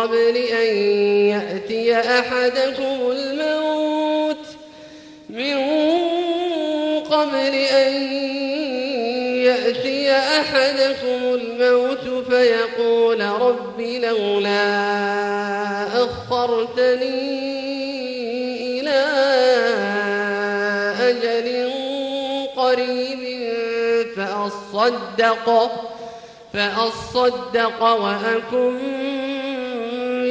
قبل أن يأتي أحدكم الموت من قبل أن يأتي أحدكم الموت فيقول رب لولا أخرتني إلى أجل قريب فأصدق فأصدق وأكن